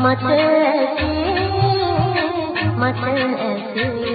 මට ඇසේ මට ඇසේ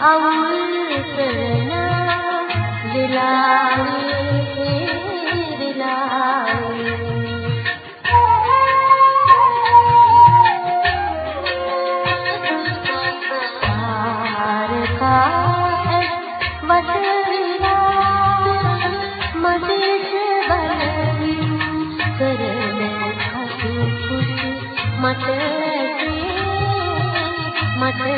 අවුල් කරන විලාවේ මට මට ඇසේ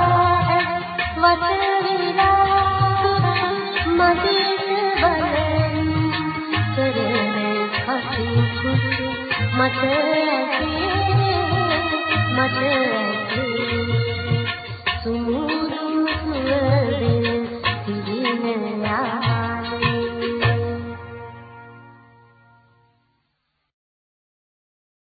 මට ඇසේ මට ඇසේ සුමුදු සුවඳ පිළිනලා